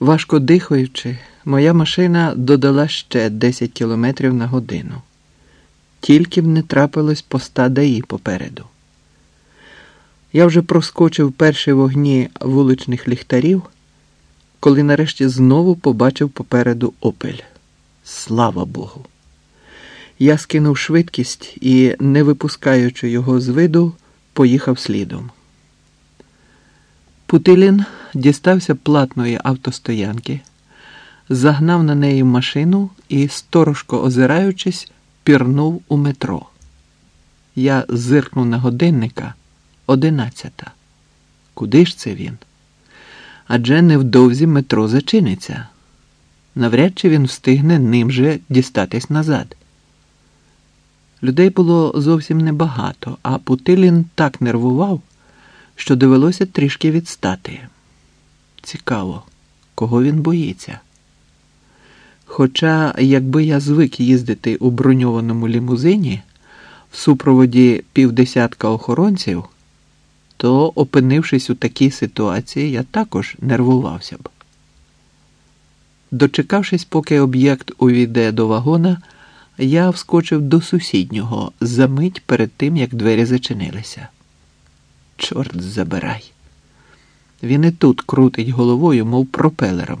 Важко дихаючи, моя машина додала ще 10 кілометрів на годину. Тільки б не трапилось поста ДАІ попереду. Я вже проскочив перші вогні вуличних ліхтарів, коли нарешті знову побачив попереду опель. Слава Богу! Я скинув швидкість і, не випускаючи його з виду, поїхав слідом. Путилін дістався платної автостоянки, загнав на неї машину і, сторожко озираючись, пірнув у метро. Я зиркнув на годинника одинадцята. Куди ж це він? Адже невдовзі метро зачиниться. Навряд чи він встигне ним же дістатись назад. Людей було зовсім небагато, а Путилін так нервував, що довелося трішки відстати. Цікаво, кого він боїться. Хоча, якби я звик їздити у броньованому лімузині в супроводі півдесятка охоронців, то, опинившись у такій ситуації, я також нервувався б. Дочекавшись, поки об'єкт увійде до вагона, я вскочив до сусіднього за мить перед тим, як двері зачинилися. Чорт забирай. Він і тут крутить головою, мов пропелером.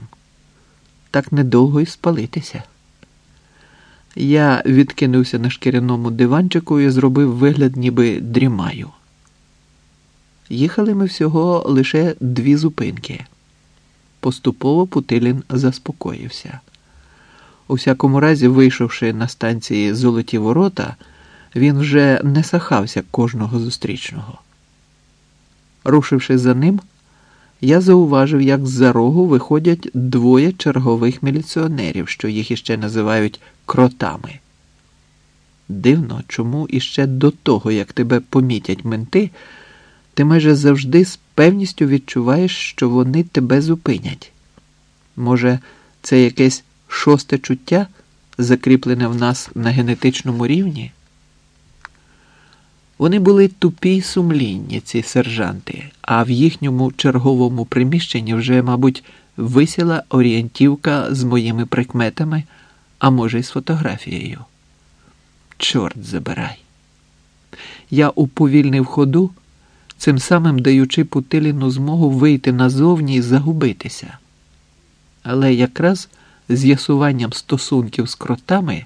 Так недовго й спалитися. Я відкинувся на шкіряному диванчику і зробив вигляд, ніби дрімаю. Їхали ми всього лише дві зупинки. Поступово Путилін заспокоївся. У всякому разі, вийшовши на станції Золоті ворота, він вже не сахався кожного зустрічного. Рушивши за ним, я зауважив, як з-за рогу виходять двоє чергових міліціонерів, що їх іще називають кротами. Дивно, чому іще до того, як тебе помітять менти, ти майже завжди з певністю відчуваєш, що вони тебе зупинять. Може, це якесь шосте чуття, закріплене в нас на генетичному рівні? Вони були тупі й сумлінні, ці сержанти, а в їхньому черговому приміщенні вже, мабуть, висіла орієнтівка з моїми прикметами, а може, й з фотографією. Чорт забирай. Я уповільнив ходу, цим самим даючи Путиліну змогу вийти назовні і загубитися. Але якраз з'ясуванням стосунків з кротами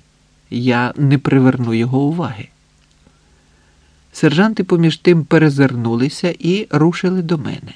я не приверну його уваги. Сержанти поміж тим перезирнулися і рушили до мене.